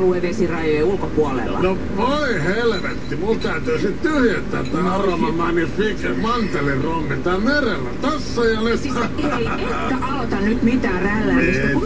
aluevesirajojen ulkopuolella. No voi helvetti, mun täytyy sit tyhjentää tää Aroma Magnifique mantelin rommi tää merellä. Tossa ja nyt. Siis ei, etkä aloita nyt mitään rälläämistä, kun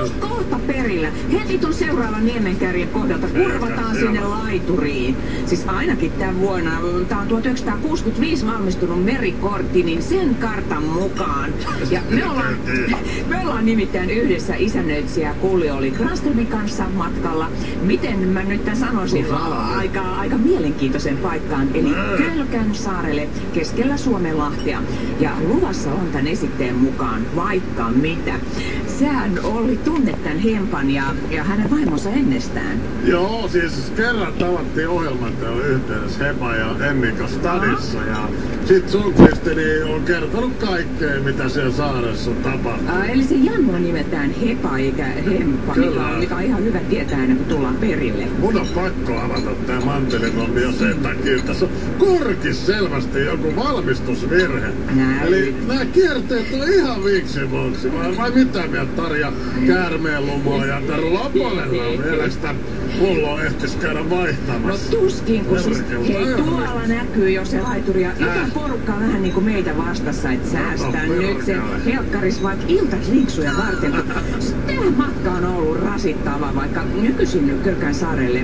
just kohta perillä. Heti tuon seuraavan niemenkärjen kohdalta kurvataan sinne laituriin. Siis ainakin tämän vuonna, tää on 1965 valmistunut merikortti, niin sen kartan mukaan. Ja me ollaan, me ollaan nimittäin yhdessä isännöitsijä Kulli oli Granströmin kanssa matkalla. Miten mä nyt tämän sanoisin? Aika, aika mielenkiintoisen paikkaan. Eli Kölkän saarelle keskellä Suomen lahtea. Ja luvassa on tämän esitteen mukaan vaikka mitä. Sehän oli tunne tämän Hempan ja, ja hänen vaimonsa ennestään. Joo, siis kerran tavattiin ohjelmanteon yhteydessä Hepa ja Emmika Stadissa ja sit Sundqvistini on kertonut kaikkea, mitä siellä saaressa on tapahtunut. Ää, eli se Janno on nimeltään Hepa eikä Hemppa, mikä Kyllä. on, mikä on ihan hyvä tietää ennen kuin tullaan perille. Mun on pakko avata tää mantelirommi jo sen takia. Tässä on kurkis selvästi joku valmistusvirhe. Näin. Eli nämä kierteet on ihan viksivuoksi. Vai, vai mitä mieltä Tarja Käärmeen lumoa ja on mielestä pullo ehtis käydä No vaihtamassa. tuskin, kun siis, hei tuolla näkyy jo se laituri ja jotain Äh. porukkaa vähän niinku meitä vastassa, et säästää No, nyt se helkkaris vaikka iltaklinksuja varten. Tämä matka on ollut rasittava, vaikka nykyisin nyt Kölkän saarelle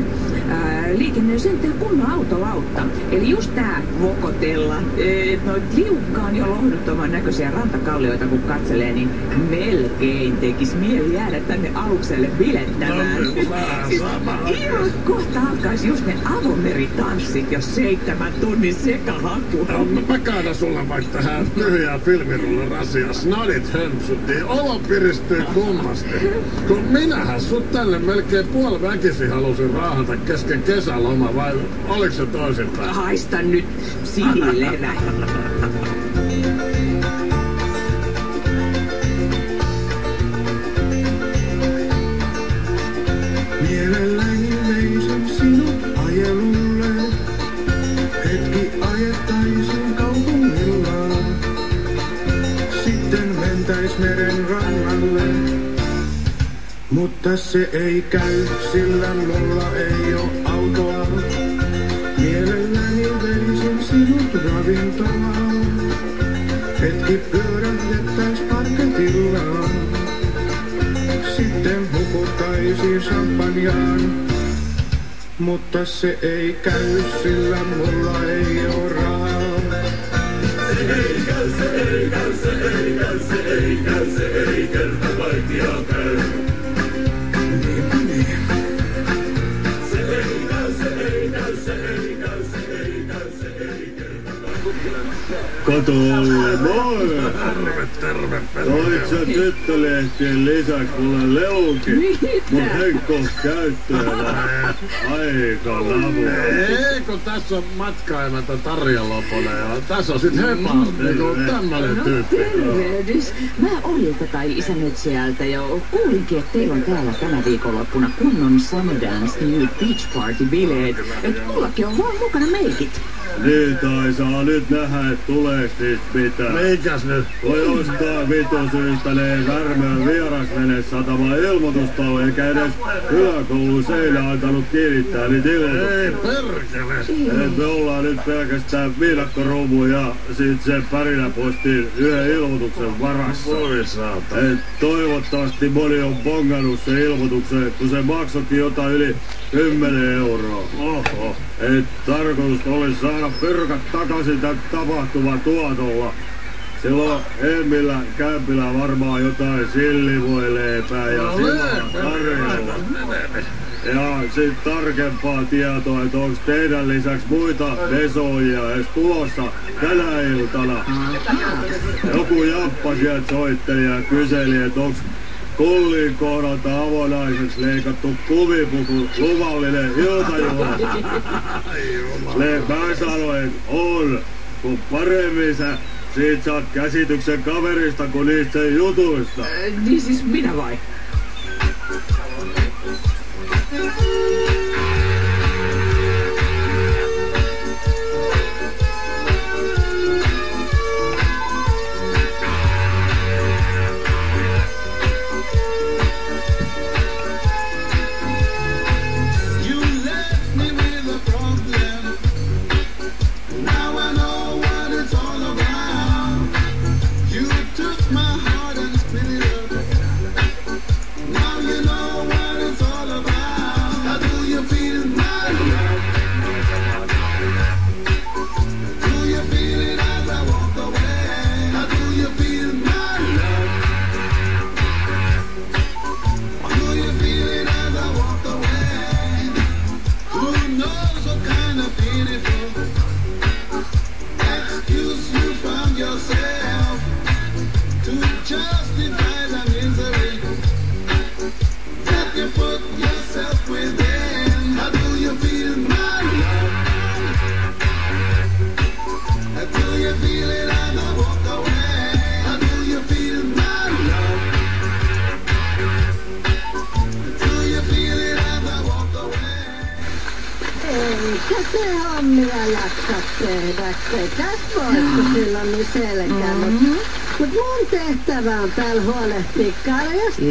liikenne on sentään kunnon autolautta. Eli just tää vokotella, et noit liukkaan ja lohduttoman näköisiä rantakallioita kun katselee, niin melkein tekis mieli jäädä tänne alukselle bilettämään. No, Siis. Ihan kohta alkaisi just ne avomeritanssit ja seitsemän tunnin sekahaku. No, mä kaadan sulle vaikka tähän tyhjää filmirullan rasia. Snadit hömpsut, niin olo piristyy kummasti. Kun minähän sut tänne melkein puoli väkisin halusin raahata kesken kesäloma, vai oliko se toisinpäin? Haista nyt sinilevä. Mielelläni veisin sinut ajelulle. Hetki ajettaisin kaupungilla. Sitten mentäis meren rannalle. Mutta se ei käy, sillä mulla ei oo autoa. Pyörähdettäis parketilla. Sitten hukuttaisin champanjaan. Mutta se ei käy, sillä mulla ei oo rahaa. Niinpä Kato moi! Terve, terve, Toit sä perkele. tyttölehtien lisäksi mulle leukin? Mitä? Mun heikko käyttöön aika lavu. Ei, kun tässä on matkaimata Tarja Loponen ja tässä on sit Hepa, niinku tämmönen No tyyppi. tervehdys. Mä Oljilta tai isännöitsijältä jo kuulinkin, että teillä on täällä tänä viikonloppuna kunnon Sundance New Beach Party bileet. Et mullakin on vaan mukana meikit. Niin tai saa nyt nähdä, et tuleeks niistä mitään. Meikäs nyt? Voi ostaa vitun syystä ne Värmön vierasvene satama ilmoitustalo, eikä edes yläkoulun seinä antanut kiinnittää niitä ilmoituksia. Ei perkele. Et me ollaan nyt pelkästään viidakkoruumu ja sit se pärinä postiin yhden ilmoituksen varassa. Voi saata. Et toivottavasti moni on bongannut se ilmoituksen, kun se maksokin jotain yli 10 euroa. Oho. Et tarkoitus oli saada pyrkät takaisin tän tapahtuman tuotolla. Silloin Emmillä kämpillä varmaan jotain sillivoileipää ja No silaa leipä, tarjolla. Ja sit tarkempaa tietoa, että onks teidän lisäksi muita vesoijia edes tulossa tänä iltana. Joku jamppa sieltä soitteli ja kyseli, että onks Kullin kohdalta avonaiseksi leikattu kuvipuku luvallinen iltajuhla. Le, mä sanoin, on, kun paremmin sä siitä saat käsityksen kaverista kuin niistä jutuista. Äh, Niin siis minä vai? so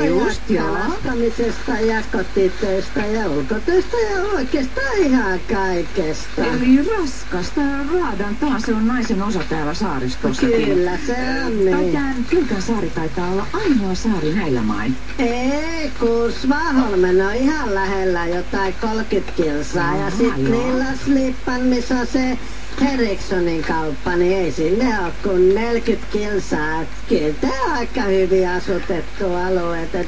Just, ja kalastamisesta ja kotitöistä ja ulkotöistä ja oikeastaan ihan kaikesta. Eli raskasta raadantaa, se on naisen osa täällä saaristossakin. Kyllä se on niin. tämän Kylkän saari taitaa olla ainoa saari näillä main. Ei, kun Svaholmen on ihan lähellä jotain 30 kilsaa ja Aha, sit joo. niillä Slippan, missä on se Erikssonin kauppa, niin ei sinne ole kuin 40 kilsaa. On aika hyvin asutettu alueet. Et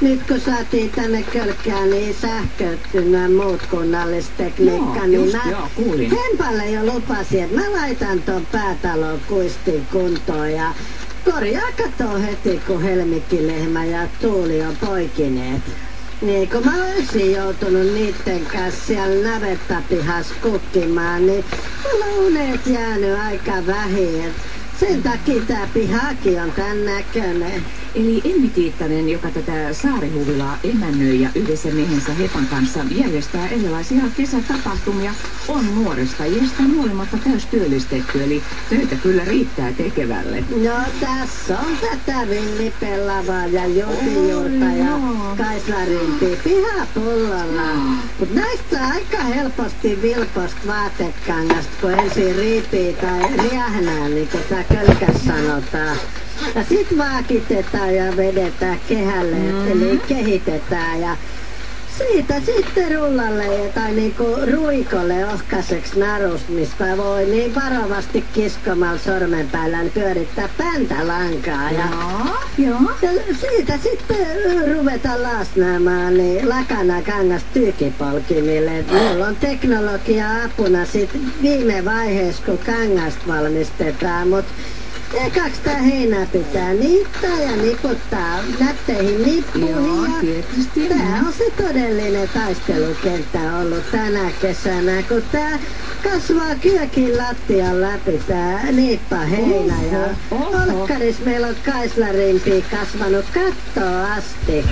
nyt kun saatiin tänne Kölkkään niin sähköttynyt ja muut kunnallistekniikka, Joo, niin just mä joo, kuulin. Hempalle jo lupasin, että mä laitan ton päätalon kuistin kuntoon ja korjaa katoo heti, kun Helmikkilehmä ja Tuuli on poikineet. Niin kun mä olisin joutunut niitten kanssa siellä navettapihas kukkimaan, niin mulla on unet jäänyt aika vähin. Sen takia tää pihakin on tän näköinen. Eli Emmi Tiittanen, joka tätä saarihuvilaa emännöi ja yhdessä miehensä Hepan kanssa järjestää erilaisia kesätapahtumia, on nuoresta iästään huolimatta täystyöllistetty, eli töitä kyllä riittää tekevälle. No tässä on tätä villipellavaa ja jutijuurta Oi, ja joo. kaislarimpi pihapullolla. Mut näistä aika helposti vilposta vaatekangasta, kun ensin riipii tai riähnää, niin kuin tää kölkäs sanotaan. Ja sit vaakitetaan ja vedetään kehälle, mm. eli kehitetään ja siitä sitten rullalle tai niinku ruikolle ohkaiseksi narusta, mistä voi niin varovasti kiskomalla sormen päällä pyörittää päntälankaa. Ja, Joo, joo. ja siitä sitten ruveta lasnaamaan niin lakana kangas tyykipolkimille. Et Mulla on teknologia apuna sit viime vaiheessa, kun kangasta valmistetaan, mut Ekaksi tää heinää pitää niittää ja niputtaa nätteihin nippuihin. Joo, ja tietysti. Tää on se todellinen taistelukenttä ollut tänä kesänä, kun tää kasvaa kyökin lattian läpi tää niippa heinä. Ja olkkaris meillä on kaislarimpi kasvanut kattoon asti.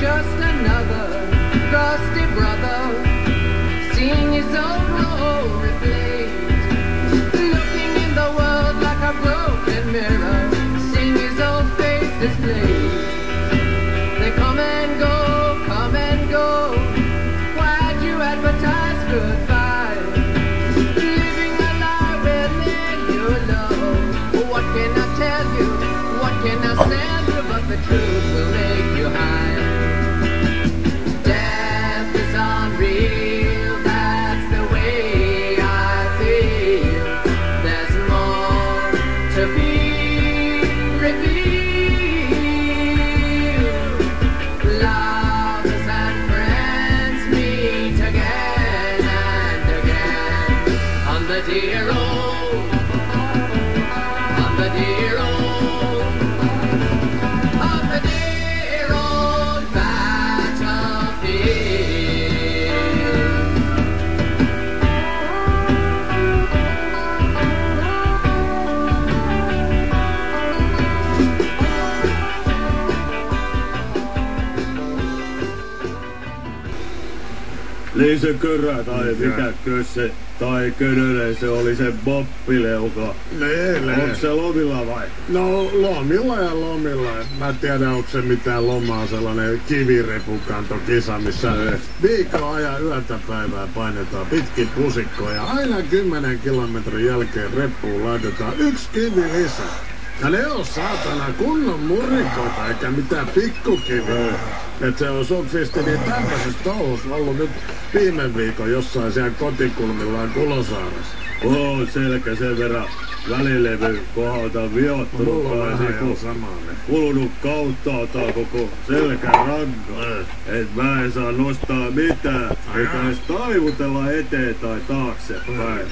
just another brother Seeing is so glorious. Niin se körä tai mikä kösse tai könönen se oli se boppileuka. Neele. Onko se lomilla vai? No lomilla ja lomilla. Mä en tiedä onko se mitään lomaa sellainen kivirepukantokisa, missä viikon ajan yötä päivää painetaan pitkin pusikkoja. Aina 10 kilometrin jälkeen reppuun laitetaan yksi kivi lisää. Ja ne on saatana kunnon murikoita eikä mitään pikkukiviä. Et se on Sokfisti niin tämmöisessä touhussa ollut nyt viime viikon jossain siellä kotikulmillaan Kulosaaressa. Oo, selkä sen verran välilevy kohdalta viottunut niinku jo samainen. kulunut kauttaaltaan koko selkäranka. Et mä en saa nostaa mitään, eikä edes taivutella eteen tai taaksepäin.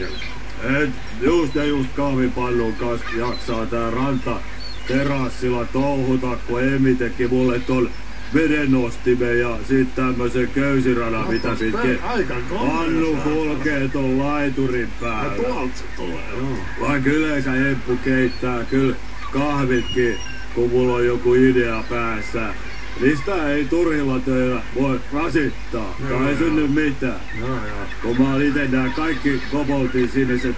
Et just ja just kahvipannun kanssa jaksaa tää ranta terassilla touhuta, kun Emmi teki mulle ton vedenostimen ja sit tämmösen köysiradan, mitä Otas pitkin Annu kulkee ton laiturin Ja päällä. tuolta se tulee, joo. Vaikka yleensä Eppu keittää kyllä kahvitkin, kun mulla on joku idea päässä. Niistä ei turhilla töillä voi rasittaa, Joo, tai ei synny mitään. Joo, joo. Kun mä ite nää kaikki koboltin siniset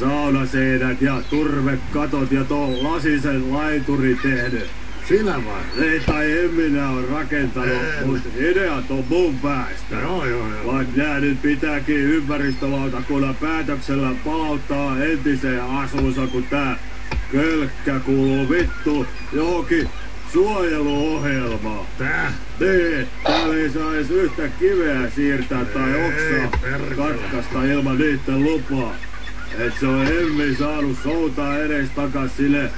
saunaseinät ja turvekatot ja tuon lasisen laituri tehnyt. Sinä vai? Ei tai en minä on rakentanut, En. mutta ideat on mun päästä. Joo, joo, joo. Vaikka nää nyt pitääkin ympäristölautakunnan päätöksellä palauttaa entiseen asuunsa, kun tää kölkkä kuuluu vittu johonkin suojeluohjelmaan. Tää? Niin, täällä ei saa edes yhtä kiveä siirtää tai oksaa katkaista ilman niitten lupaa. Et se on Emmi saanut soutaa edes takas sille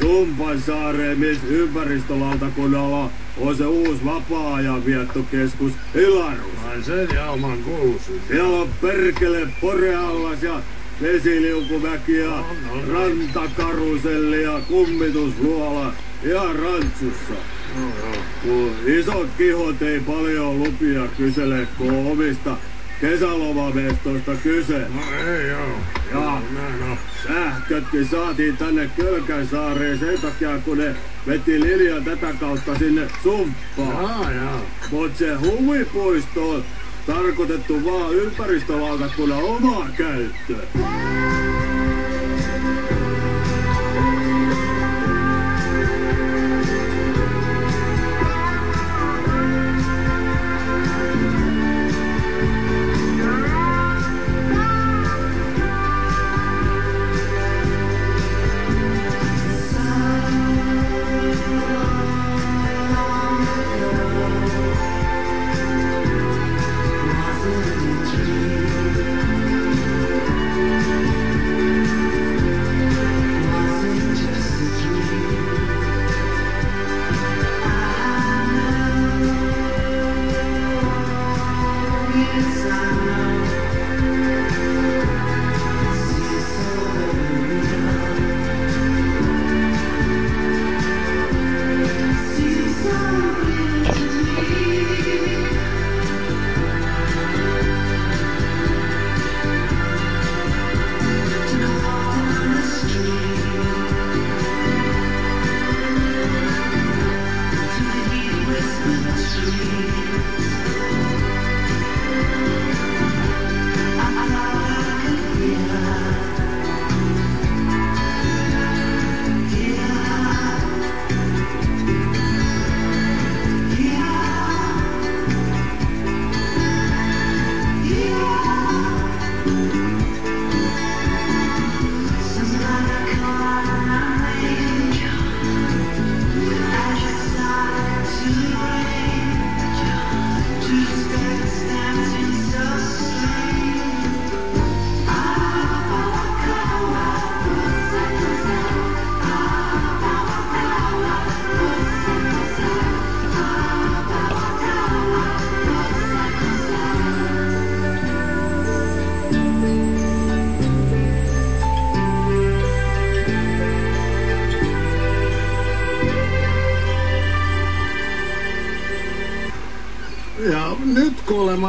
Sumpansaareen, missä ympäristölautakunnalla on se uusi vapaa-ajan viettokeskus Ilarus. Ai sen jauman kuusi. Siellä on perkele Poreallas ja vesiliukumäki ja On, on. rantakaruselli ja kummitusluola ihan rantsussa. Joo, joo. Kun isot kihot ei paljon lupia kysele, kun on omista kesälomamestoista kyse. No ei joo. Joo. Näin on. Sähkötkin saatiin tänne Kölkänsaareen sen takia, kun ne veti linjan tätä kautta sinne sumppaan. Jaa, jaa. Mut se huvipuisto on tarkoitettu vaan ympäristölautakunnan omaa käyttöön.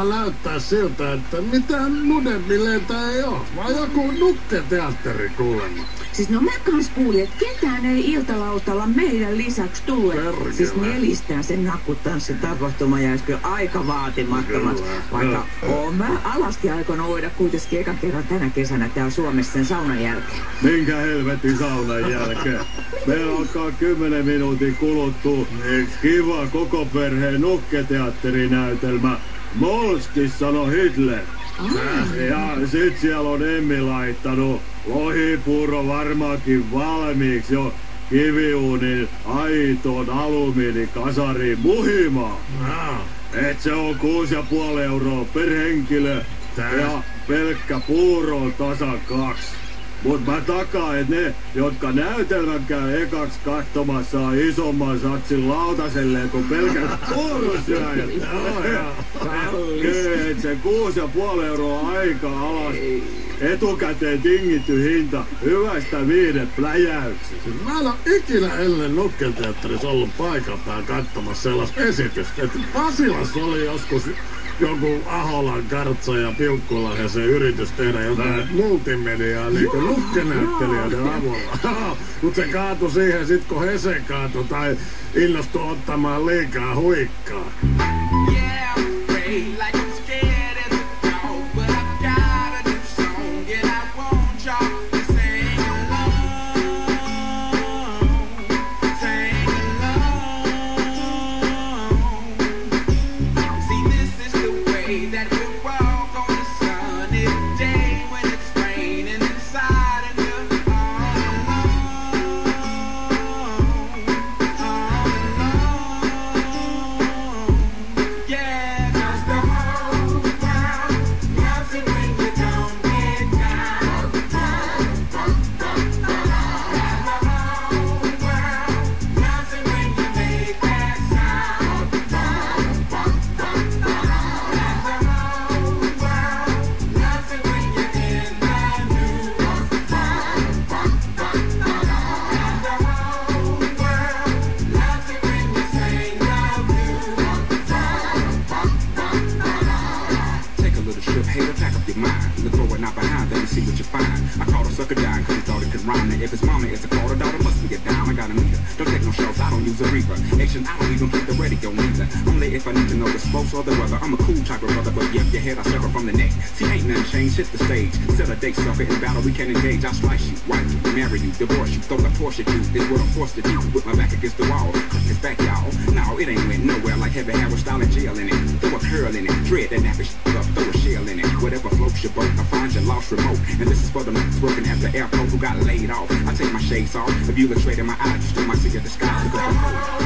Kuulemma näyttää siltä, että mitään nudebileitä ei ole, vaan joku nukketeatteri kuulemma. Siis no mä kans kuulin, että ketään ei iltalautalla meidän lisäksi tule. Perkele. Siis nelistään sen nakkutanssin tapahtuma jäisi kyllä aika vaatimattomaksi. Kyllä, Vaikka oon mä alasti aikonut uida kuitenkin ekan kerran tänä kesänä täällä Suomessa sen saunan jälkeen. Minkä helvetin saunan jälkeen? Meillä alkaa kymmenen minuutin kuluttua kiva koko perheen nukketeatterinäytelmä. Molski sano Hitler. Ah. Ja sit siellä on Emmi laittanut lohipuro varmaankin valmiiksi jo kiviuunin aitoon alumiinikasariin muhimaan. Et se on 6,5 euroa per henkilö Tää. ja pelkkä puuro on tasa kaksi. Mut mä takaan, että ne, jotka näytelmän käy ekaks kahtomassa isomman satsin lautaselle kuin pelkän puurusyöjät. Kyllä, se kuusi ja puoli euroa aika alas. Etukäteen tingitty hinta hyvästä viiden pläjäyksestä. Siis mä en ole ikinä ennen nukkelteatterissa ollut paikan päällä katsomassa sellaista esitystä. Että Pasilassa oli joskus joku Aholan kartso ja Piukkula ja se yritys tehdä jotain multimediaa niin kuin nukkenäyttelijöiden avulla. Mutta se kaatu siihen sit kun Hese kaatu tai innostui ottamaan liikaa huikkaa. Thank you.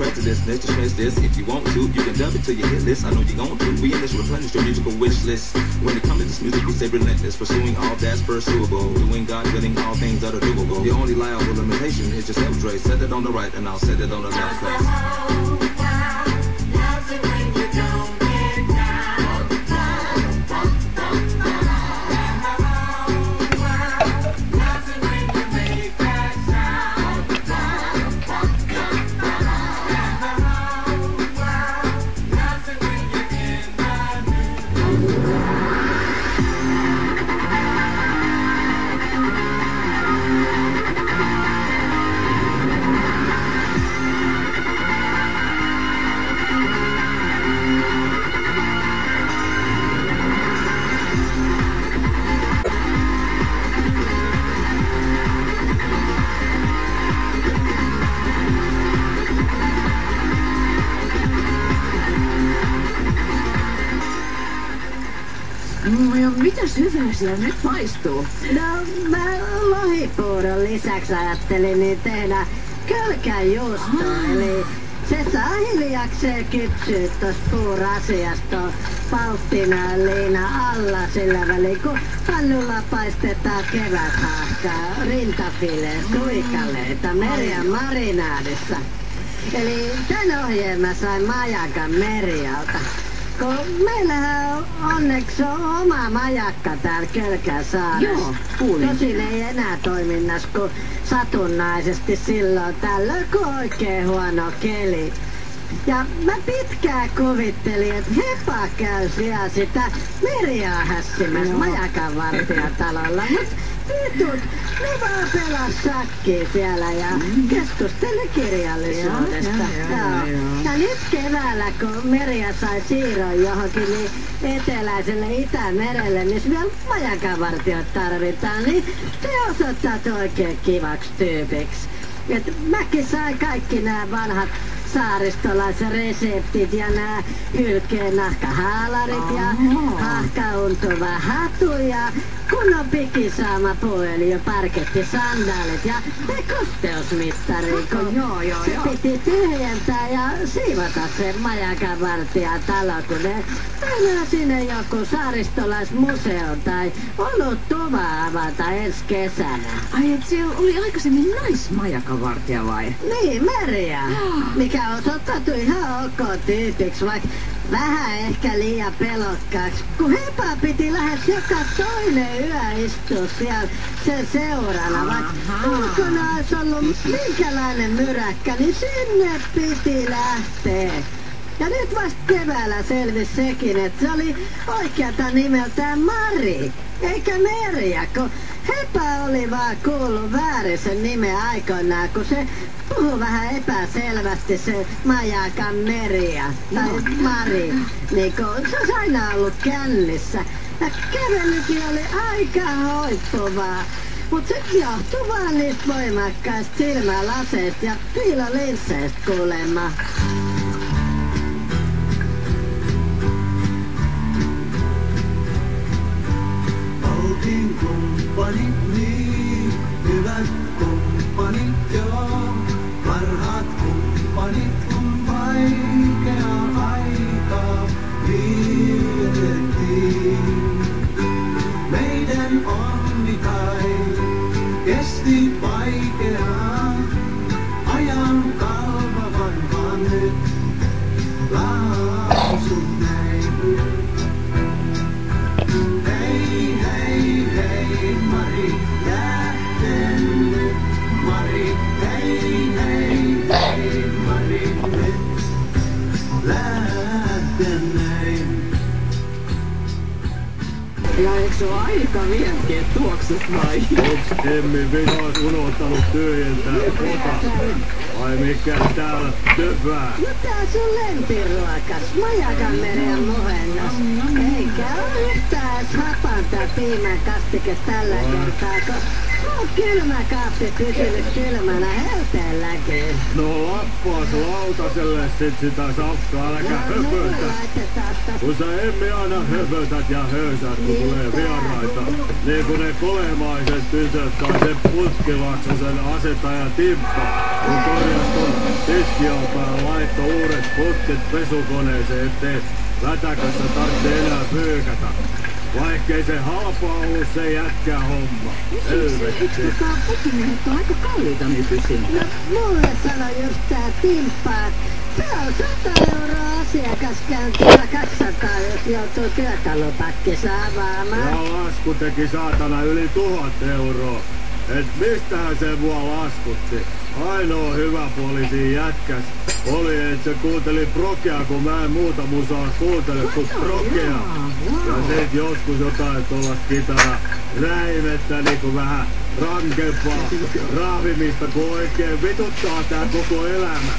prejudice. Let's dismiss this. If you want to, you can dub it till you hit this. I know you're going to. We in this replenish your musical wish list. When it comes to this music, we stay relentless. Pursuing all that's pursuable. Doing God willing, all things that are doable. The only liable limitation is just self-trace. Set it on the right and I'll set it on the left. Siellä nyt maistuu? No, mä lohipuuron lisäksi ajattelin niin tehdä kölkäjuustoa, eli se saa hiljakseen kypsyä tosta puurasiasta palttina liina alla sillä välin, kun pannulla paistetaan keväthahkaa, rintafileen, suikaleita, merian marinaadissa. Eli tän ohjeen mä sain Majakan Merialta. Kun meillähän on onneksi on oma majakka täällä Kölkäsaaressa. Joo, kuulin. Tosin ei enää toiminnassa, kun satunnaisesti silloin tällöin, kun oikein huono keli. Ja mä pitkään kuvittelin, että Hepa käy siellä sitä meriaa hässimässä majakan vartijatalolla. Mut vitut, ne vaan pelas sakkiin siellä ja keskusteli kirjallisuudesta. Joo, joo, joo, joo. Ja nyt keväällä, kun Merja sai siirron johonkin niin eteläiselle Itämerelle, missä vielä majakavartiot tarvitaan, niin se osoittaa oikein kivaksi tyypiksi. Et mäkin sain kaikki nämä vanhat saaristolaisen reseptit ja nämä hylkeen nahkahaalarit ja hahkauntuva hatu ja kunnon pikisaama ja parketti sandaalit ja kosteusmittari, kun Joo, joo, se joo. piti tyhjentää ja siivota se majakan vartija talo, kun ne meinaa sinne joku saaristolaismuseo tai oluttuva avata ensi kesänä. Ai, et siellä oli aikaisemmin naismajakavartija vai? Niin, Merja, mikä osoittautui ihan ok tyypiksi, vaikka vähän ehkä liian pelokkaaksi. Kun Hepa piti lähes joka toinen yö istua siellä sen seurana, vaikka ulkona olisi ollut minkälainen myräkkä, niin sinne piti lähteä. Ja nyt vasta keväällä selvisi sekin, että se oli oikeata nimeltään Mari, eikä Merja, kun Hepa oli vaan kuullut väärin sen nimen aikoinaan, kun se puhuu vähän epäselvästi se Majakan Merja, tai Mari, niin kun se olisi aina ollut kännissä. Ja kävelykin oli aika hoippuvaa. Mut se johtuu vaan niistä voimakkaista silmälaseista ja piilolinsseistä kuulemma. Oltiin kumppanit niin, hyvät Onks Emmi vihas unohtanut tyhjentää kota? Vai mikä täällä töpää? No on sun lempiruokas, majakan meren muhennos. Eikä oo yhtään edes hapanta piimän kastikes tällä kertaa, kun on kylmä kaappi pysynyt kylmänä helteelläkin. No lappaas lautaselle sit sitä safkaa, äläkä No niin, tästä Kun sä Emmi aina höpötät ja höysät, kun tulee vieraita. Niin kuin ne kolemaiset tytöt tai se putkilaksosen asetaja Timppa. Kun korjas ton laitto uudet putkit pesukoneeseen, ettei lätäkössä tarvitse enää pyykätä. Vaikkei se halpa ollut se jätkä homma. Helvetti. Tota, pukimiehet on aika kalliita nykyisin. No mulle sanoi just tää Timppa, että se on 100 euroa asiakaskäynti ja 200, jos joutuu työkalupakkissa avaamaan. Ja lasku teki saatana yli tuhat euroa. Et mistähän se mua laskutti? Ainoa hyvä puoli siinä jätkäs oli, että se kuunteli prokea, kun mä en muuta musaa kuuntele kuin prokea. Ja sit joskus jotain tuolla kitara räimettä niinku vähän rankempaa raavimista, kun oikein vituttaa tää koko elämä.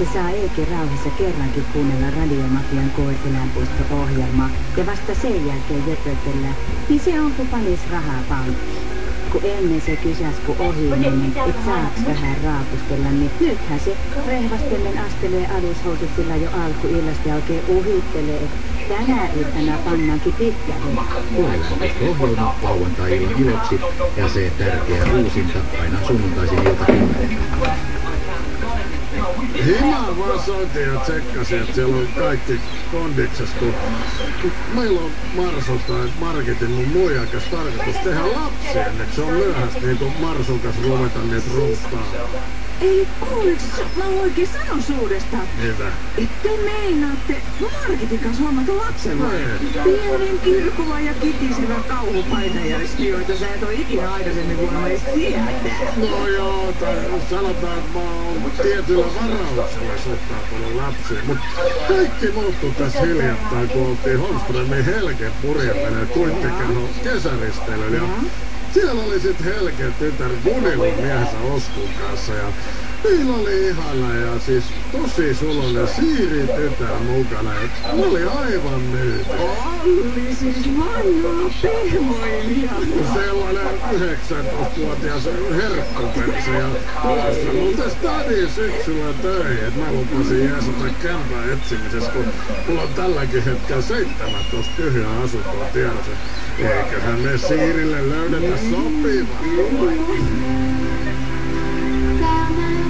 Se saa eikin rauhassa kerrankin kuunnella radiomafian koeeläinpuisto-ohjelmaa ja vasta sen jälkeen jöpötellä, niin se on panis rahaa pankkiin. Kun ennen se kysäs kun ohi meni, et saaks vähän raapustella, niin nythän se rehvastellen astelee alushousuksilla jo alkuillasta ja oikein uhittelee, että tänä iltana pannaankin pitkälle. Ohjelma lauantai-illan iloksi ja se tärkeä uusinta aina sunnuntaisin ilta kymmeneltä. Himaa vaan soitin ja tsekkasin, että siellä on kaikki kondiksessa, kun, meillä on Marsulta, että Marketin mun muijakas tarkoitus tehdä lapsi ennen kuin se on myöhäistä, niin kuin Marsun kanssa ruveta niitä rumpaa. Ei kuuliks mä oikein sanon suudesta? Mitä? Että te meinaatte Marketin kanssa vai? Ei. Pienen kirkuvan ja kitisevän kauhupainajaiskin, joita sä et oo ikinä aikaisemmin voinut edes tietää. No joo, tai sanotaan, että mä oon tietyllä varauksella suhtautunut lapsiin, mutta kaikki muuttui tässä hiljattain, kun oltiin Holmströmin Helgen purjeminen kuittikerho kesäristeilyllä. Ja siellä oli sit Helgen tytär Gunilun miehensä Oskun kanssa ja Niillä oli ihana ja siis tosi sulonen Siiri tytär mukana. Ne oli aivan myyty. Oli siis vanhaa pehmoilia. Sellainen 19-vuotias herkkuperse ja tuossa muuten stadi syksyllä töihin, että mä lupasin jeesata kämpää etsimisessä, kun mulla on tälläkin hetkellä 17 tyhjää asuntoa tiedossa. Eiköhän me Siirille löydetä sopiva.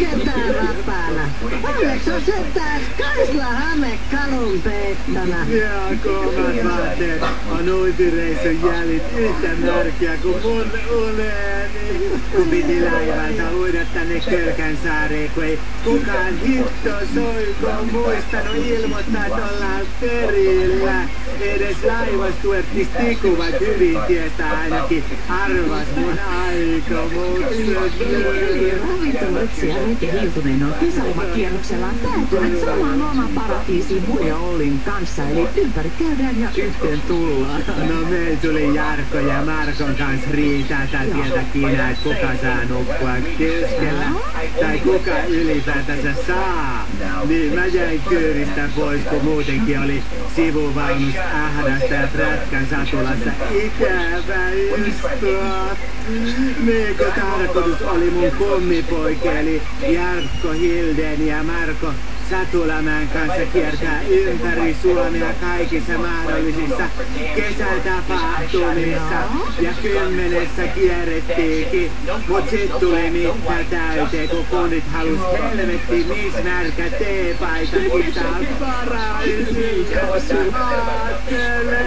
Kertaa vapaana. Onneksi on sentään Kaisla Hame kalun peittona. Ja kovat vaatteet on uitireissun jäljit yhtä märkiä kuin mun uneeni. Kun piti laivalta uida tänne kun ei kukaan hitto soiko muistanut ilmoittaa, että ollaan perillä. Edes laivastuettis tikuvat hyvin tietää ainakin arvas mun aikomukset. Ravintoloitsija Rete Hiltunen on kesälomakierroksellaan päätynyt samaan lomaparatiisiin Muija Ollin kanssa, eli ympäri käydään ja yhteen tullaan. No me tuli Jarkko ja Markon kanssa riitata tietenkin, että kuka saa nukkua keskellä. Tai kuka ylipäätänsä saa niin mä jäin kyyristä pois, kun muutenkin oli sivuvaunus ahdasta ja prätkän satulassa. Ikävä istua. Kun tarkoitus oli mun kummipoike, eli Jarkko Hilden ja Marko Satulamäen kanssa kiertää ympäri Suomea kaikissa mahdollisissa kesätapahtumissa. Ja kymmenessä kierrettiinkin, mut sit tuli mitta täyteen, kun kundit halus helvetti mis märkä teepaita, kun oot paraisissa. Aattele,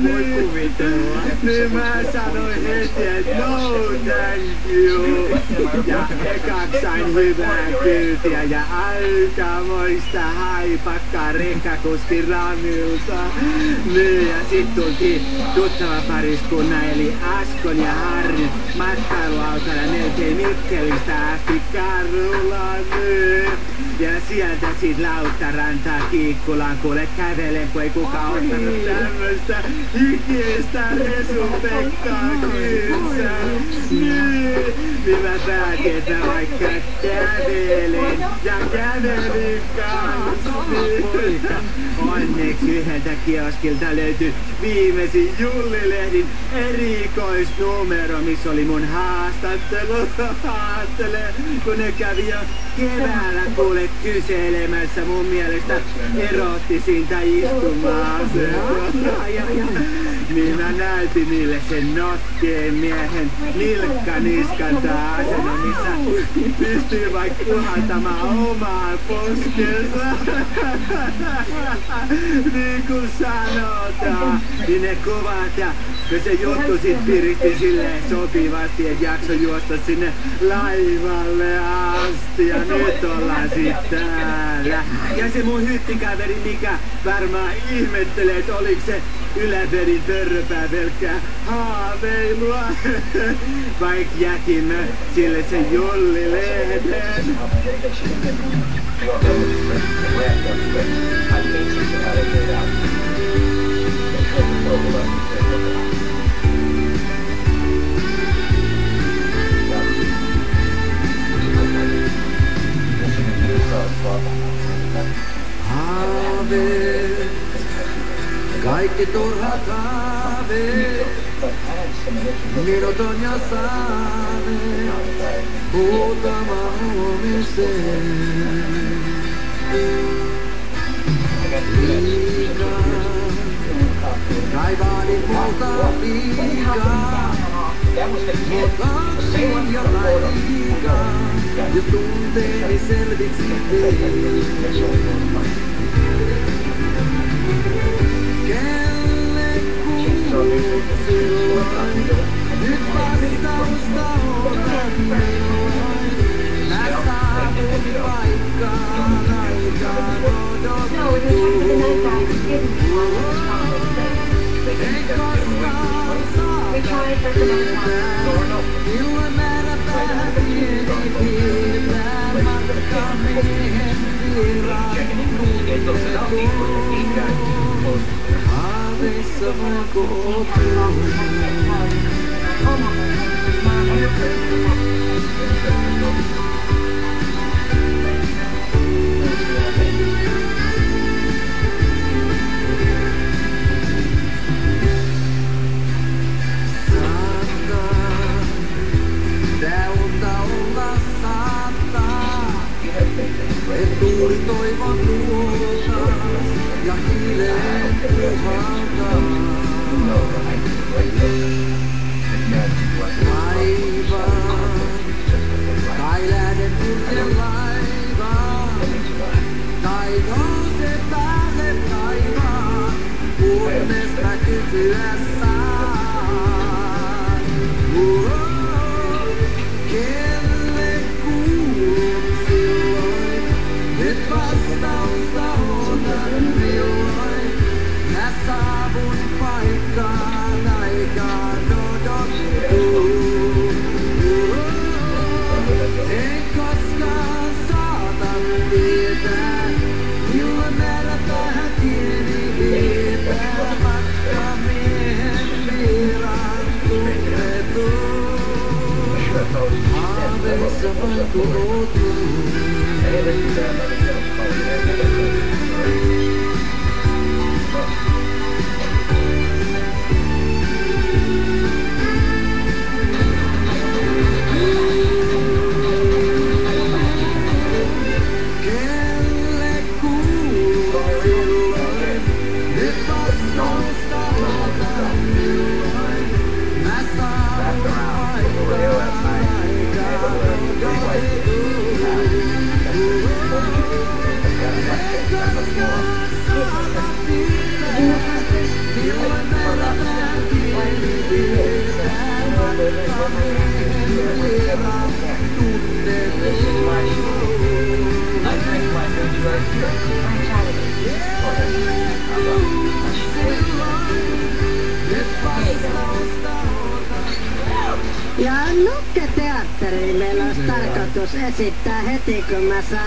niin, niin mä sanoin heti, että no thank you. Ja ekaks sain hyvää kyytiä ja aikamoista haipakkaa. Niin, ja sit tultiin tuttava pariskunnan eli Askon ja Harrin matkailuautolla melkein Mikkelistä asti Karulaan. Niin. Ja sieltä sit Lauttarantaa kiikkulaan kuule kävelen, kun ei kukaan ottanut tämmöstä hikistä resupekkaa kynsä. Niin, mä päätin, että vaikka kävelen ja kävelin kanssa. Onneksi yhdeltä kioskilta löytyi viimeisin Jullilehdin erikoisnumero, missä oli mun haastattelu. Haastattele, kun ne kävi jo keväällä kuule kyselemässä mun mielestä erottisinta istuma-asentoa. Niin mä näytin niille sen notkeen miehen nilkkaniskan asennon, missä pystyy vaikka puhaltamaan omaan poskensa. niin kuin sanotaan, niin ne kuvat ja ja se juttu sit piritti silleen sopivasti, että jakso juosta sinne laivalle asti. Ja nyt ollaan sit täällä. Ja se mun hyttikaveri, mikä varmaan ihmettelee, että oliks se yläperin törröpää pelkkää haaveilua. Vaik jätin mä sille sen Julli-lehden. Haaveet, kaikki turhat haaveet, minut on jo saaneet muutama huomiseen. Liikaa, kai vaadin multa liikaa, mutta on Haaveissa vain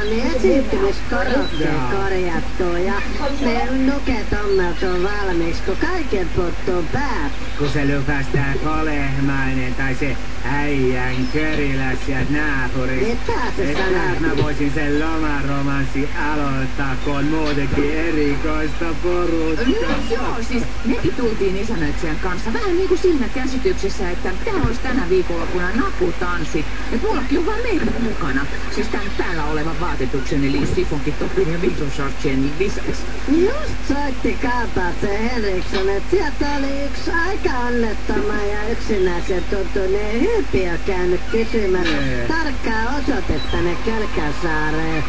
niin esiintymiskorokkeen korjattua. Ja me Nuket ommeltuu valmiiksi, kun kaiken puuttuu päät. Kun se lupas tää kolehmainen tai se äijän köriläs sieltä naapurista. Mitä se Että sanoo? mä voisin sen lomaromanssi aloittaa, kun on muutenkin erikoista porukkaa. No joo, siis mekin tultiin isännöitsijän kanssa vähän niin kuin siinä käsityksessä, että tää olisi tänä viikonloppuna nakutanssi. Ja mullakin on vaan meidän mukana. Siis tän päällä olevan vaatetuksen eli sifonkitopin ja viisunsortsien lisäksi. Just soitti Kaapaatse Henriksson, että sieltä oli yksi aika onnettoman ja yksinäisen tuttuinen hyypiö käynyt kysymässä Nee. tarkkaa osoitetta tänne Kölkäsaareen.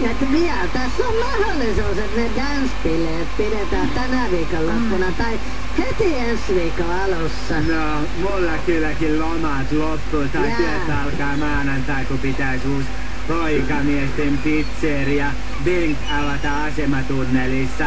Ja että vielä tässä on mahdollisuus, että ne dancebileet pidetään tänä viikonloppuna tai heti ensi viikon alussa. No, mulla kylläkin lomat loppuu tai Jaa. työt alkaa maanantai, kun pitäisi uusi poikamiesten pizzeria Benk avata asematunnelissa.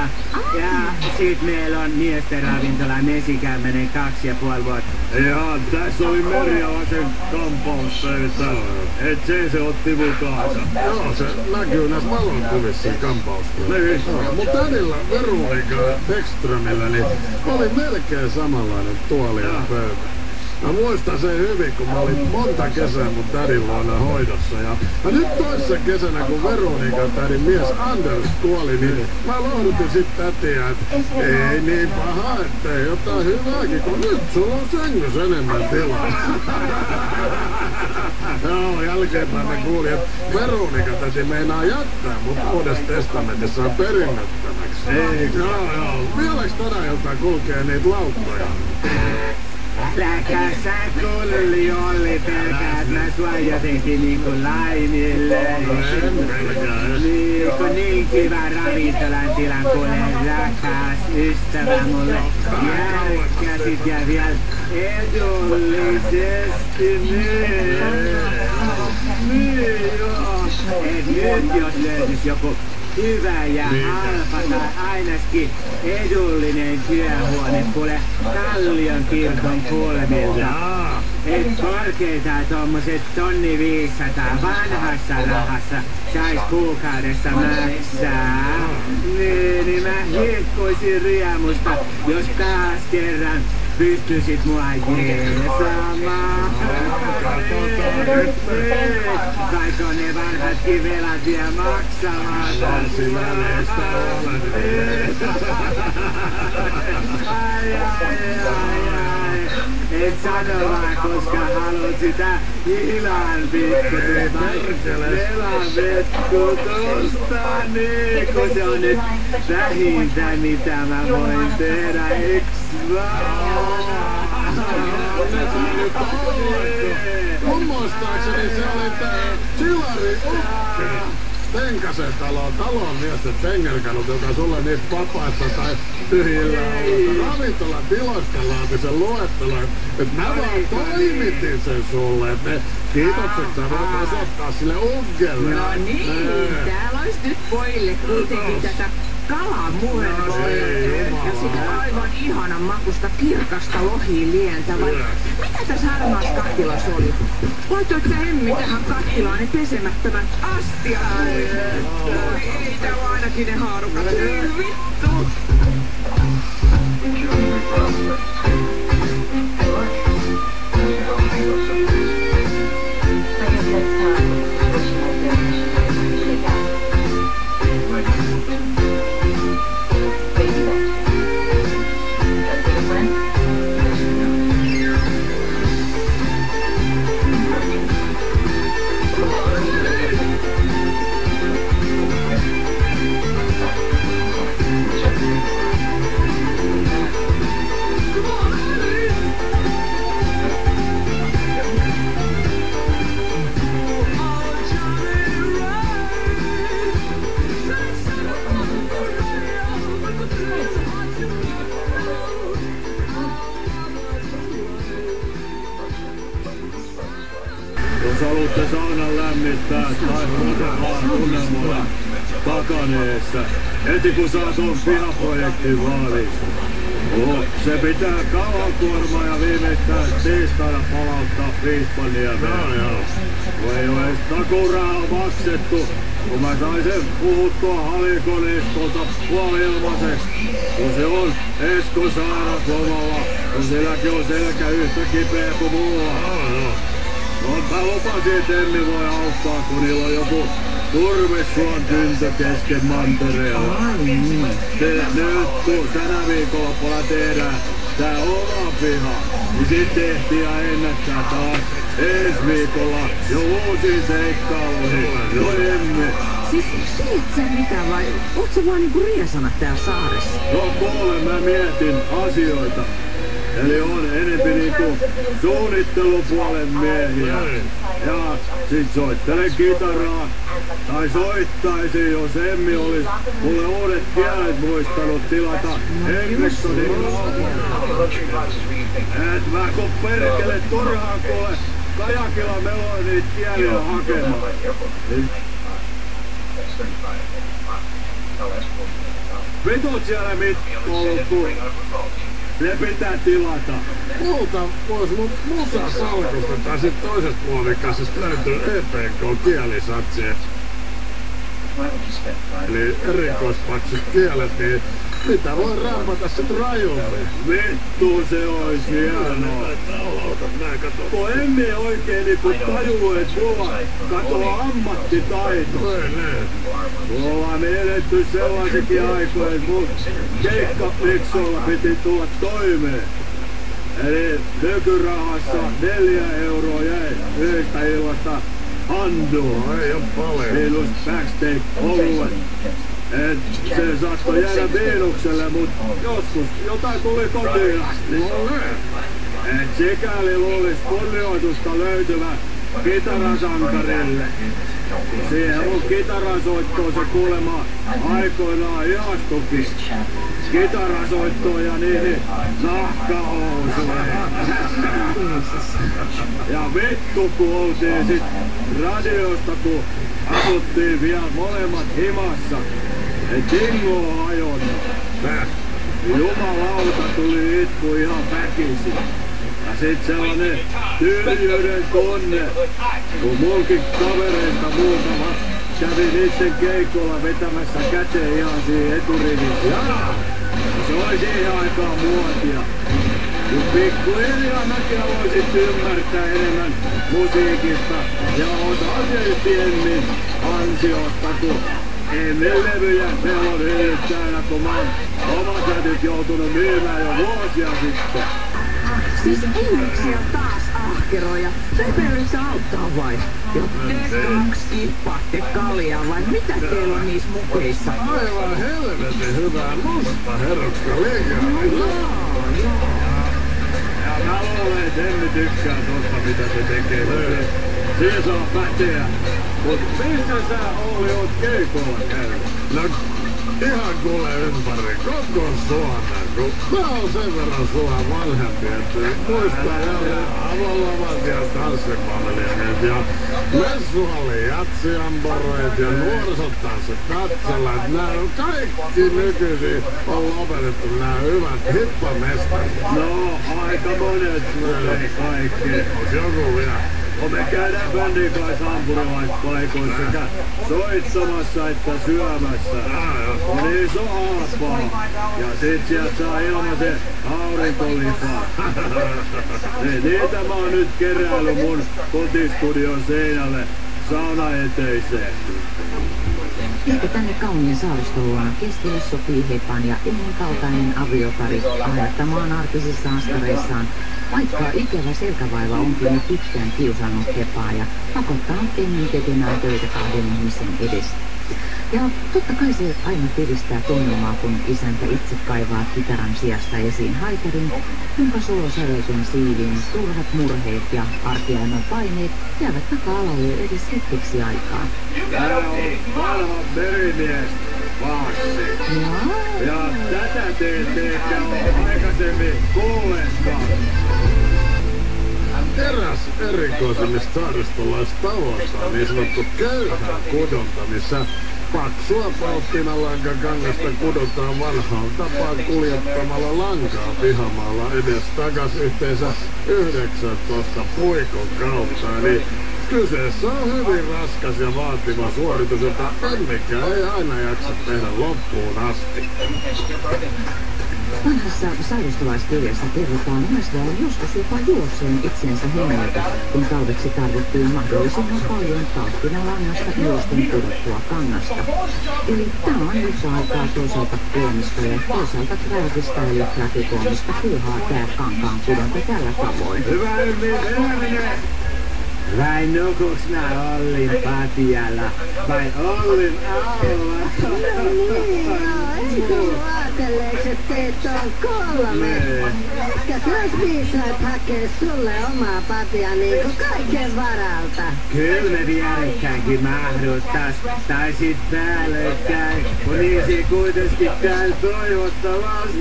Ja sit meillä on miesten ravintola Mesikämmenen kaksi ja puoli vuotta. Ihan, tässä oli Merjalaisen kampauspöytä. Et se se otti mukaansa. Joo, se näkyy näissä valonkuvissa siinä kampauskuva. Niin. Joo, Mut tädillä Veronika Beckströmillä niin oli melkein samanlainen tuoli ja pöytä. Mä muistan sen hyvin, kun mä olin monta kesää mun tädin luona hoidossa. Ja, ja nyt toissa kesänä, kun Veronikan tädin mies Anders kuoli, niin mä lohdutin sit tätiä, että ei niin paha, ettei jotain hyvääkin, kun nyt sulla on sängyssä enemmän tilaa. Joo, jälkeenpäin mä kuulin, että Veronika täti meinaa jättää mut uudessa testamentissaan perinnöttömäksi. Ei. Joo, joo. Vieläks tänä iltaan kulkee niitä lauttoja? Äläkä sä kulli Olli pelkää, et mä sua jotenkin niinku laimille. Niin, kun niin kiva ravintolan tilan kuule rakas ystävä mulle järkkäsit ja vielä edullisesti niin. Niin joo. Et nyt jos löytys joku hyvä ja halpa tai ainakin edullinen työhuone kuule Kallion kirkon kulmilta. Et korkeintaan tommoset tonni 500 vanhassa rahassa sais kuukaudessa maksaa. Niin, niin mä hiekkoisin riemusta, jos taas kerran pystyisit mua jeesaamaan. Saiko ne vanhatkin velat vielä maksamaan? Sinä meistä olet. Ai, ai, ai, ai. Et sano vaan, koska haluat sitä ihan pikkusen velan vetkutusta, niin kun se on nyt vähintä mitä mä voin tehdä, Mun muistaakseni se oli tää Chilari Ukke. Tenkasen talo, talon miesten tengerkanut, joka sulle niistä vapaissa tai tyhjillä. Ravintolan tiloista laati sen luettelon, että mä vaan toimitin sen sulle, että ne kiitokset sä voit osoittaa sille Uggelle. No niin, täällä olisi nyt pojille kuitenkin tätä kalamurennosta ja sitä aivan ihanan makusta kirkasta lohilientä. Vai mitä tässä harmaassa kattilassa oli? Laitoit sä Emmi tähän kattilaan ne pesemättömät astiat? Oi, ei täällä on ainakin ne haarukat. Vittu! Come on, heti kun saa tuon pihaprojektin valmiiksi. Oh, se pitää kalakuorma ja viimeistään tiistaina palauttaa Piispanniemeen. No, kun ei ole edes takurahaa maksettu, kun mä sain sen puhuttua halikoneistolta puoli-ilmaiseksi. Kun se on Esko sairaslomalla, kun silläkin on selkä yhtä kipeä kuin mulla. No, mä lupasin, että Emmi voi auttaa, kun niillä on joku kyntö kesken mantereella. Se nyt, kun tänä viikonloppuna tehdään tää oma piha, niin sit tehtiin ja ennättää taas ensi viikolla jo uusiin seikkailuihin. No Emmi, Siis tiedät sä mitä vai oot sä vaan niinku riesana täällä saaressa? No kuule, mä mietin asioita. Eli on enempi niinku suunnittelupuolen miehiä. Ja sit soittelen kitaraa. Tai soittaisin, jos Emmi olis mulle uudet kielet muistanut tilata Henrikssonin Et mä kun perkele turhaan kuule kajakilla meloin niitä kieliä hakemaan. Vitut siellä Mikko Ne pitää tilata. Multa vois mun musasalkusta tai sit toisesta muovikassista löytyy EPK kielisatsi. Eli kielet, niin mitä voi rampata sit rajulle? Vittu se ois hienoa. Kun Emmi oikein niinku tajuu, et mulla katoaa ammattitaito. Me ollaan eletty sellaisikin aikoja, että mun keikkaliksolla piti tulla toimeen. Eli nykyrahassa neljä euroa jäi yhdestä illasta handua. Ei oo paljon. Miinus backstage olue. Et se saattoi jäädä miinukselle, mut joskus jotain tuli kotiin asti. Et sikäli luulis kunnioitusta löytyvä kitarasankarille. Siihen mun kitarasoittoon se kuulema aikoinaan ihastukin. Kitarasoittoon ja niihin nahkahousuihin. Ja vittu kun oltiin sit radiosta kun asuttiin vielä molemmat himassa. Et Dingo on hajonnut. Jumalauta tuli itku ihan väkisin. Ja sit sellainen tyljyyden tunne, kun munkin kavereista muutamat kävi niitten keikolla vetämässä käteen ihan siihen eturiviin. Ja se oli siihen aikaan muotia. Kun pikkuhiljaa mäkin aloisin ymmärtää enemmän musiikista ja osallisesti Emmin ansiosta, kun ennen levyjä meillä on hyllyt täällä, kun mä oon omat joutunut myymään jo vuosia sitten. Siis Henriksi on taas ahkeroja. Terveydessä auttaa vai? Ja te kaksi kippaatte kaljaa vai mitä teillä on niissä mukeissa? Aivan helvetin hyvää musta herukka liikaa. Ja mä luulen, että Emmi tykkää tosta, mitä se tekee. Se, se saa päteä. Mut missä sä Olli oot keikolla käynyt? No, ihan kuule ympäri koko Suomen, kun mä oon sen verran sua vanhempi, että muistaa jälleen avolavat ja tanssipalvelimit ja messuhalli jatsiambaroit ja nuorisotanssit katselat. Nää on kaikki nykyisin on lopetettu nää hyvät hippamestarit. No, aika monet muuten kaikki. Joku vielä kun me käydään bändin kanssa hampurilaispaikoissa sekä soittamassa että syömässä. On iso. Ja sit sieltä saa ilmaisen aurinkolihaa. niin, niitä mä oon nyt keräillyt mun kotistudion seinälle sauna eteiseen. Ehkä tänne kauniin saaristoluona keskelle sopii Hepan ja kaltainen aviopari aiheuttamaan arkisissa askareissaan, vaikka ikävä selkävaiva onkin jo pitkään kiusannut Hepaa ja pakottanut Emmin tekemään töitä kahden ihmisen edestä. Ja totta kai se aina piristää tunnelmaa, kun isäntä itse kaivaa kitaran sijasta esiin haitarin, jonka sulosävelten siiviin turhat murheet ja arkiaimon paineet jäävät taka-alalle edes hetkeksi aikaa. Tää on vanha merimies, Vaassi. Ja tätä te ette ehkä aikaisemmin kuulleetkaan. Eräs erikoisimmista saaristolaistavoista on niin sanottu köyhän kudonta, missä paksua palttinalanka-kangasta kudotaan vanhaan tapaan kuljettamalla lankaa pihamaalla edes takas yhteensä 19 puikon kautta. Eli kyseessä on hyvin raskas ja vaativa suoritus, jota emmekään ei aina jaksa tehdä loppuun asti. Vanhassa sairastolaiskirjassa kerrotaan naisväen joskus jopa juosseen itsensä hengiltä, kun talveksi tarvittiin mahdollisimman paljon palttinalangasta juosten kudottua kangasta. Eli tämä on yhtä aikaa toisaalta koomista ja toisaalta traagista eli tragikoomista puuhaa tää kankaan kudonta tällä tavoin. Hyvä eläminen! Vai nukuks mä Ollin patjalla? Vai Ollin alla? No niin, no, että teitä on kolme. Se olisi viisaat hakea sulle omaa patja niin kuin kaiken varalta. Kyllä me vierekkäinkin mahduttais. Tai sit päällekkäin. Kun niin se kuitenkin käy toivottavasti.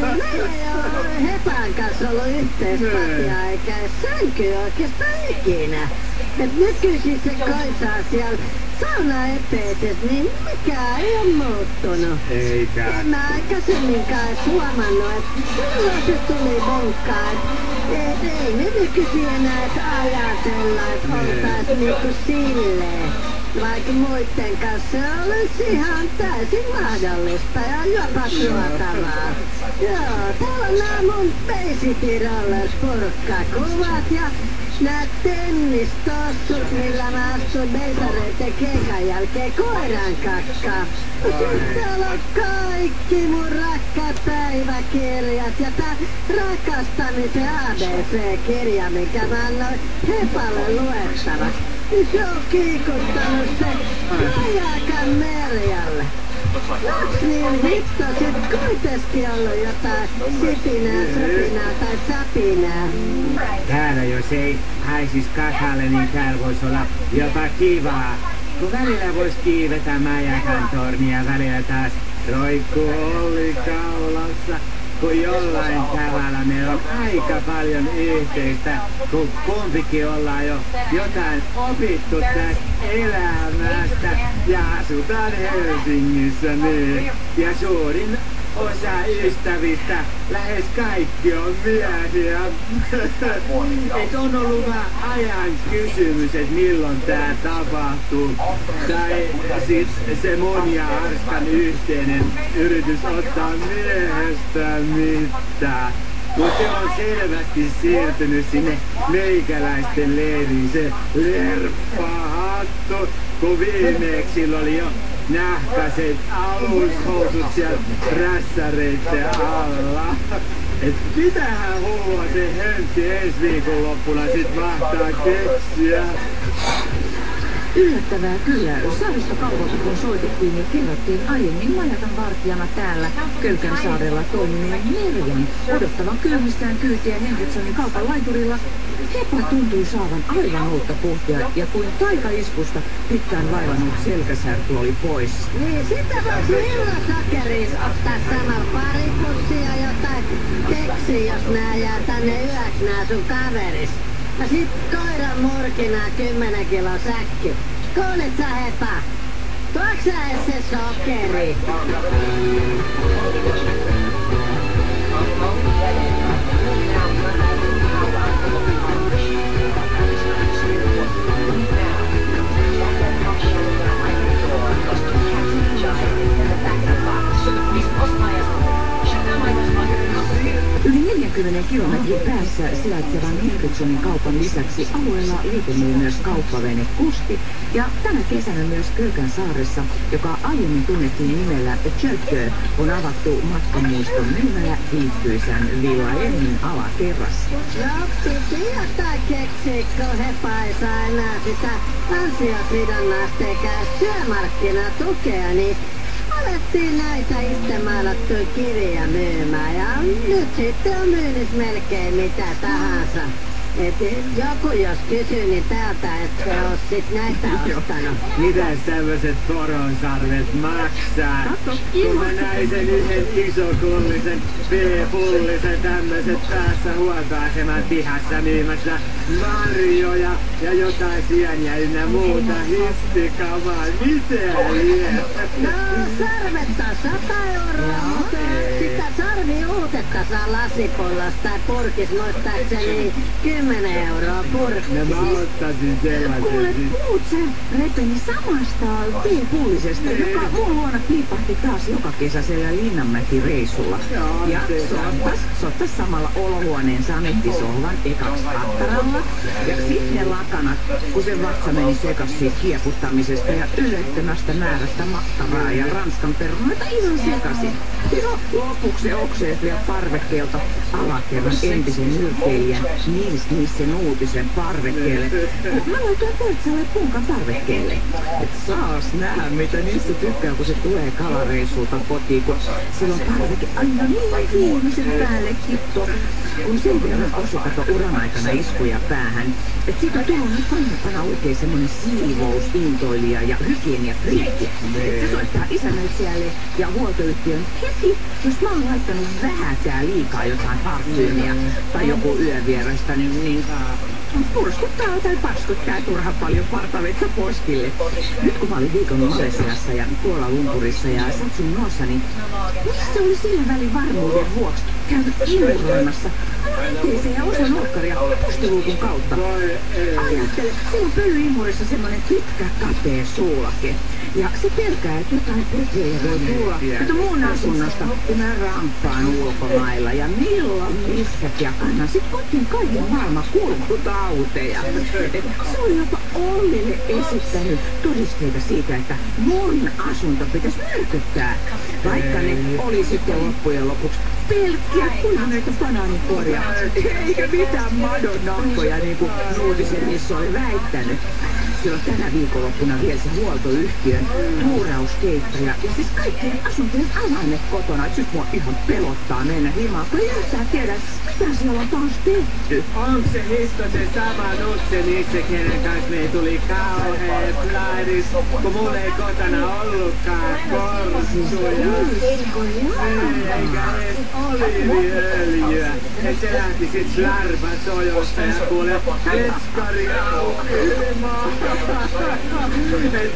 Meillä ei ole Hepan kanssa ollut yhteispatjaa eikä sänkyä oikeastaan ikinä. Et nykyisin se koisaa siellä saunaepeeset, niin mikään ei ole muuttunut. Eikä. En mä aikaisemminkaan huomannut, että milloin se tuli munkkaan. Et ei ne nykyisin enää ajatella, että oltais niinku silleen. Vaikka muiden kanssa olisi ihan täysin mahdollista ja jopa suotavaa. Joo, täällä on nää mun Rollers purkkakuvat ja nää tennistossut, millä mä astun beisareiden keikan jälkeen koiran kakkaa. Sitten täällä on kaikki mun rakkaat päiväkirjat ja tää rakastamisen ABC-kirja, minkä mä annoin Hepalle luettavaksi. Se on kiikuttanut se rajakan Merjalle. Niin hitto sit kuitenkin ollut jotain sipinää, sopinaa tai sapinaa? Täällä jos ei haisis kakalle, niin täällä vois olla jopa kivaa. Kun välillä vois kiivetä mäjäkan tornia, välillä taas roikkuu Olli kaulassa. Kun jollain tavalla meillä on aika paljon yhteistä, kun kumpikin ollaan jo jotain opittu tästä elämästä ja asutaan Helsingissä niin. Ja suurin osa ystävistä, lähes kaikki on miehiä. Et on ollut vaan ajan kysymys, että milloin tää tapahtuu. Tai sit se mun ja Arskan yhteinen yritys ottaa miehestä mitään. Mutta se on selvästi siirtynyt sinne meikäläisten leiriin se lerppahattu, kun viimeksi sillä oli jo nahkaset alushousut siellä rässäreitten alla. Et mitähän hullua se höntti ensi viikonloppuna sit mahtaa keksiä? Yllättävää kyllä. Saaristokaupalta kun soitettiin, niin kerrottiin aiemmin majakan vartijana täällä Kölkänsaarella toimineen Merjan odottavan kyydissään kyytiä Henrikssonin kaupan laiturilla. Hepa tuntui saavan aivan uutta puhtia ja kuin taikaiskusta pitkään vaivannut selkäsärky oli pois. Niin sitä voisi illan sokeris ottaa samalla pari pussia jotain keksiä, jos nää jää tänne yöksi nää sun kaveris. Ja sit koiran murkinaa 10 kilo säkky. Kuulit sä Hepa? Tuoks sä edes se sokeri? Lisäksi alueella liikennöi myös kauppavene Kusti ja tänä kesänä myös Kölkän saaressa, joka aiemmin tunnettiin nimellä Tjökkö, on avattu matkamuiston myymälä viihtyisän Villa Emmin alaterrassi. No piti jotain kun Hepa ei saa enää sitä ansiosidonnaista työmarkkinatukea, niin alettiin näitä itse maalattuja kirja myymään ja nyt sitten on myynnissä melkein mitä tahansa. Et joku jos kysyy, niin täältä, että oot sit näitä ostanut. Mitäs tämmöiset poronsarvet maksaa? Kun mä näin sen yhden isokullisen V-pullisen tämmöiset päässä huoltoaseman pihassa myymässä marjoja ja jotain sieniä ynnä muuta histikamaa. Mitä liian? No, sarvetta 100 euroa, mutta sitä sarviuutetta saa lasipullosta tai purkis muistaakseni 10 euroa purkki. No mä ottaisin sellaisen Kuule, sit. puhut sä Repeni samasta P-pullisesta, joka mun luona piipahti taas joka kesä siellä Linnanmäki-reissulla. Ja sottas, sottas samalla olohuoneen samettisohvan ekaks hattaralla. Ja sitten ne lakanat, kun se vatsa meni sekas siitä kieputtamisesta ja ylettömästä määrästä makkaraa ja ranskan perunoita ihan sekasin. No, lopuksi se vielä parvekkeelta alakerran entisen nyrkkeilijän Nils Nissen uutisen parvekkeelle. Mä laitoin Peltsälle punkan parvekkeelle. Et saas nähdä, mitä niistä tykkää, kun se tulee kalareissulta kotiin, kun silloin parveke aina niin viimeisen päälle hitto. Kun sen verran osui uran aikana iskuja päähän, että siitä on tullut nyt vanhempana oikein semmonen siivousintoilija ja hygieniafriikki. Et se soittaa isännöitsijälle ja huoltoyhtiön heti, jos mä oon laittanut vähäkään liikaa jotain parfyymiä tai joku yövierasta, niin, niin purskuttaa tai parskuttaa turhan paljon partavettä poskille. Nyt kun mä olin viikon Malesiassa ja Kuola Lumpurissa ja satsin nuossa, niin missä oli sillä välin varmuuden vuoksi käynyt imuroimassa ja osa nurkkaria postiluukun kautta. Ajattele, siinä on pölyimurissa semmonen pitkä kapea suulake. Ja se pelkää, että jotain pötyjä voi tulla. Kato mun asunnosta, kun mä ramppaan ulkomailla ja milloin missäkin ja kannan sit kotiin kaiken maailman kulkutauteja. Se on jopa Ollille esittänyt todisteita siitä, että mun asunto pitäisi myrkyttää. Vaikka ne oli sitten loppujen lopuksi pelkkiä pulhaneita banaanikuoria. Eikä mitään madonnahkoja, niin kuin uutisen niissä oli väittänyt. On tänä viikonloppuna vielä se huoltoyhtiön tuurauskeitto ja, siis kaikkien asuntojen avaimet kotona. Et sit mua ihan pelottaa mennä himaan, kun ei yhtään tiedä, mitä siellä on taas tehty. Onks se histo se sama nutsen itse, kenen kanssa me tuli kauheet laidis, kun mulla ei kotona ollutkaan korsuja. Eikä edes oliiviöljyä. Et se lähti sit larvasojosta ja kuule keskari aukeamaan.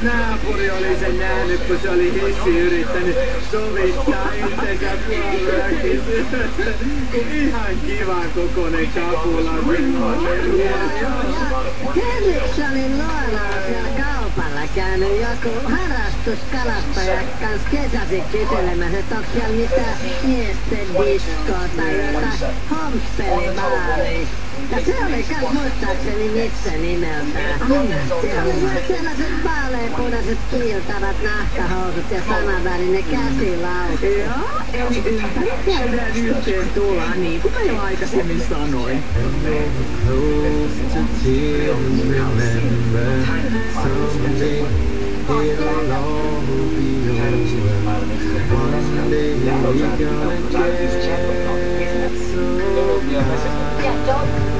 Naapuri oli sen nähnyt, kun se oli hissi yrittänyt sovittaa itsensä puolueekin. Kun ihan kiva kokoinen kapula. Henriks oli luonnolla siellä kaupalla käynyt joku harrastuskalastaja kans kesäsi kyselemässä, että onko siellä mitään miesten diskoa tai jotain homppelibaaria. Ja se oli kans muistaakseni Nitse nimeltään. Sellaiset vaaleanpunaiset kiiltävät nahkahousut ja samanvärinen käsilauku. Joo, eli ympäri käydään yhteen tuloa, niin kuin mä jo aikaisemmin sanoin. Close to tears, remember someday it'll all be over. One day we're gonna get so